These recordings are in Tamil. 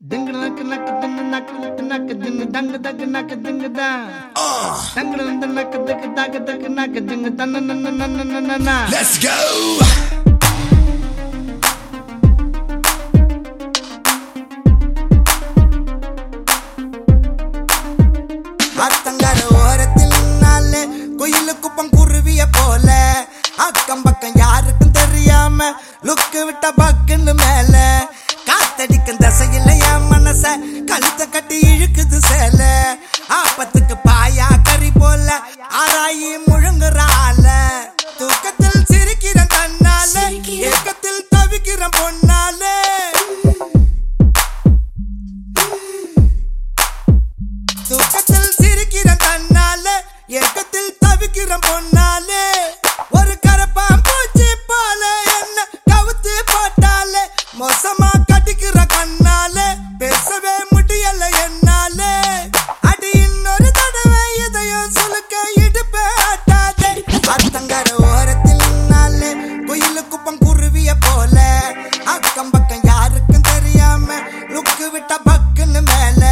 Ding nak nak ding nak nak ding dang dag nak ding da. Dang dang nak dag dag dag nak ding da na na na na na na na. Let's go. ஆத்தங்கர ஓரத்தில் நின்னாலே குயிலுக்கு பங்குருவிய போல அக்கம் பக்கம் யாருக்கும் தெரியாம லுக்கு விட்ட பக்குன்னு மேல காத்தடிக்கும் தசையில் மனச கழுத்த கட்டி இழுக்குது சேல. ஆப்பத்துக்கு பாயா கறி போல. ஆராயி முழுங்குறால. தூக்கத்தில் சிரிக்கிறேன் தன்னால ஏக்கத்தில் தவிக்கிறேன் பொன்னாலே தூக்கத்தில் சிரிக்கிறேன் தன்னால ஏக்கத்தில் தவிக்கிறேன் பொன்னாலே ஒரு கரப்பான் பூச்சி போல என்ன கவுத்து போட்டாலே. மோசமா லுக்கு விட்ட பக்குன்னு மேல.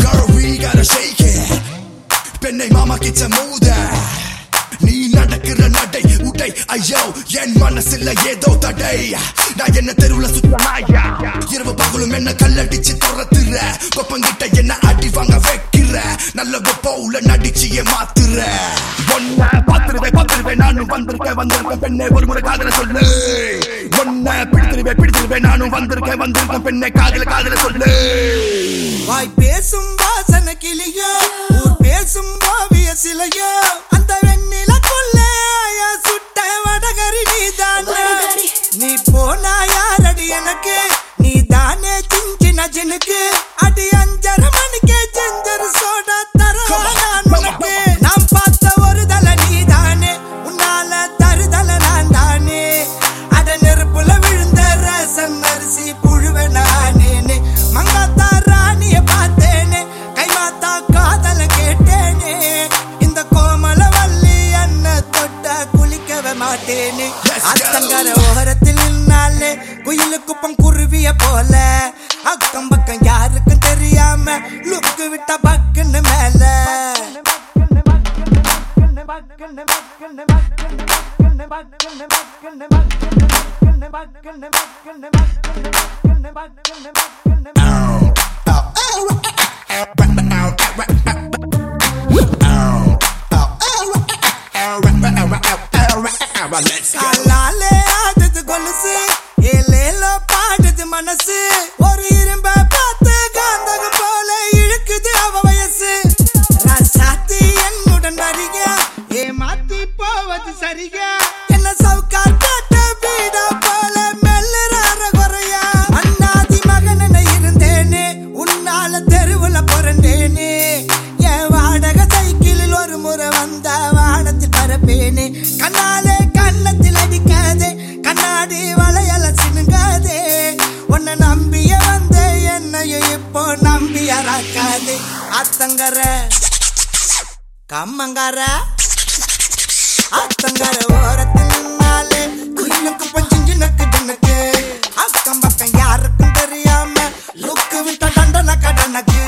Girl, we gotta shake it. பெண்ணை மாமா கிச்ச மூத. நீ நடக்கிற நடை உடை ஐயோ என் மனசுல ஏதோ தடை. நான் என்ன தெருவுல சுத்தமாயா இரவு பகலும் என்ன கல்லடிச்சு துரத்துற? கொப்பங்கிட்ட என்ன அடி வாங்க வைக்கிற? நல்ல கொப்பவுல நடிச்சியே மாத்துற ஒன்ன பாத்துருவேன் பாத்துருவேன் நானும் வந்திருக்கேன் வந்திருக்கேன். பெண்ணை ஒரு முறை காதல சொல்லு. ஒன்ன பிடிச்சிருவே பிடிச்சிருவே நானும் வந்திருக்கேன் வந்திருக்கேன். பெண்ணை காதல காதல சொல்லு. வாய் பேசும் வாய் go. அத்தங்கர ஓரத்தில் நின்னாலே குயிலு குப்பம் குருவிய போல. அக்கம் பக்கம் யாருக்கும் தெரியாம லுக்கு விட்ட பக்குன்னு மேல. Let's go. காலாலே ஆடுது கொலுசு ஏலேலோ பாடுது மனசு. ஒரு இரும்ப பார்த்து காந்தகம் போல இழுக்குது அவ வயசு. ராசாத்தி என்னுடன் வரியா? ஏமாத்தி போவது சரியா? என்ன சவுக்கார் காட்ட வீடா போல மெல்லுறார குறையா? அண்ணாதி மகனன இருந்தேனே உன்னால தெருவுல புரண்டேனே. என் வாடகை சைக்கிளில் ஒரு முறை வந்த வானத்தில் பரப்பேனே. கண்ணாலே ஆத்தங்கர கம்மங்கர. ஆத்தங்கர ஓரத்தில் நின்னாலே குயிலுக்கு பஞ்சு நக்கு ஜனக்கு அக்கம் பக்கம் யாருக்கும் தெரியாம லுக்கு விட்ட தண்டன கடனுக்கு.